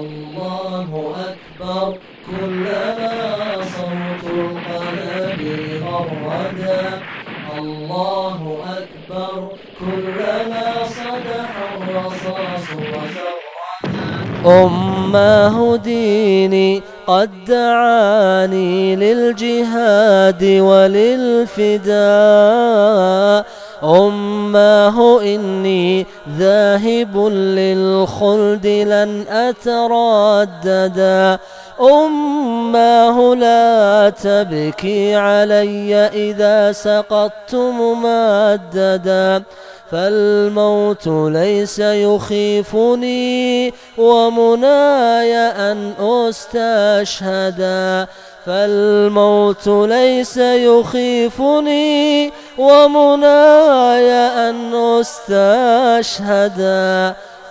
الله أكبر. كلما صوت القنابل غردا الله أكبر. كلما صدح الرصاص وزردا أماه ديني قد دعاني للجهاد وللفداء. أماه إني ذاهب للخلد لن أترددا أماه لا تبكي علي إذا سقطت ممددا فالموت ليس يخيفني ومناي أن أستشهدا فالموت ليس يخيفني ومناي أن أستشهدا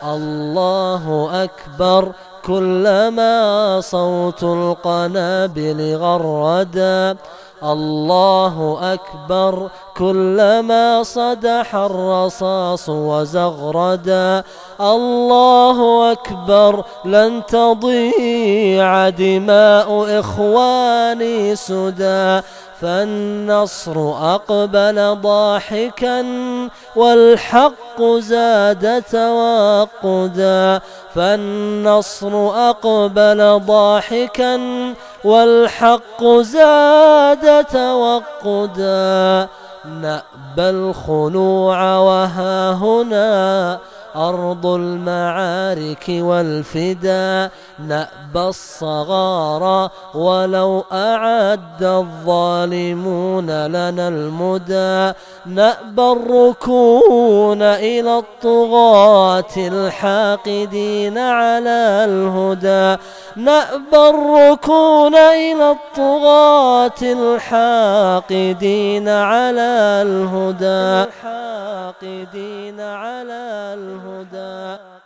الله أكبر. كلما صوت القنابل غردا الله أكبر. كلما صدح الرصاص وزغردا الله أكبر. لن تضيع دماء إخواني سدى. فالنصر أقبل ضاحكا والحق زاد توقدا فالنصر أقبل ضاحكا والحق زاد توقدا نأبى الخنوع وها هنا أرض المعارك والفدا نأبى الصغار ولو أعد الظالمون لنا المدى نأبى الركون إلى الطغاة الحاقدين على الهدى نأبى الركون إلى الطغاة الحاقدين على الهدى الحاقدين على الهدى